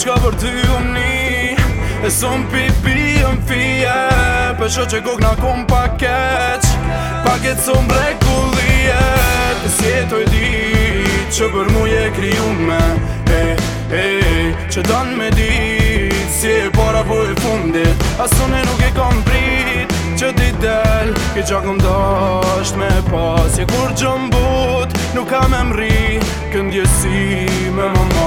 që për ty unë mni E son pipi e më fije Për shë që kuk në kom pa keq Pa ketë E si e të e di Që për mu je kriju me E, e, e Që danë me di Si e para po e fundit A e nuk e kam prit Që ti del Ki që akëm dasht me pas E kur gjëm but Nuk kam e mri Këndjesi me mama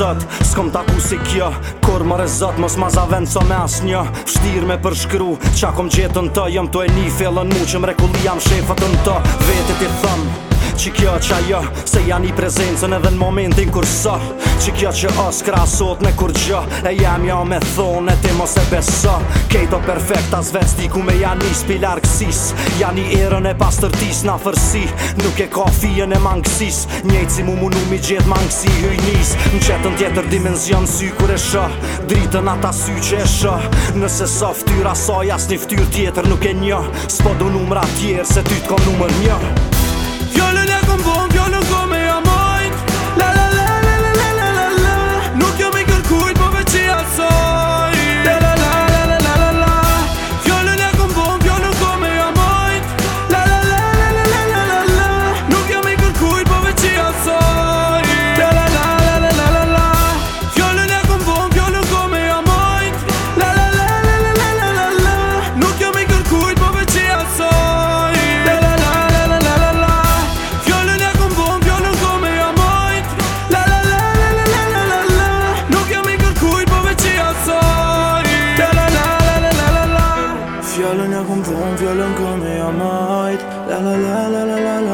vend S'kom taku si kjo Kur më rezot mos ma zavend so me as një Fështir me përshkru Qa kom gjetën të Jëm të e një felën mu Qëm rekulli jam shefët në të Vetët i thëmë Që kjo që ajo Se janë i prezencën edhe në momentin kur so Që kjo që os krasot në kur gjo E jam jo me thonë e ti mos e beso Kejto perfekta as ku me janë i spilar kësis Janë i erën e pas tërtis Në fërsi Nuk e ka fijën e mangësis Njejt si mu munu mi gjithë mangësi hyjnis Në qëtën tjetër dimenzion sy kur e shë Dritën ata sy që e shë Nëse so ftyra so as një ftyr tjetër nuk e një S'po du numra tjerë se ty t'ko numër një Fjallën e kom thonë, fjallën ka me jamajt La la la la la la la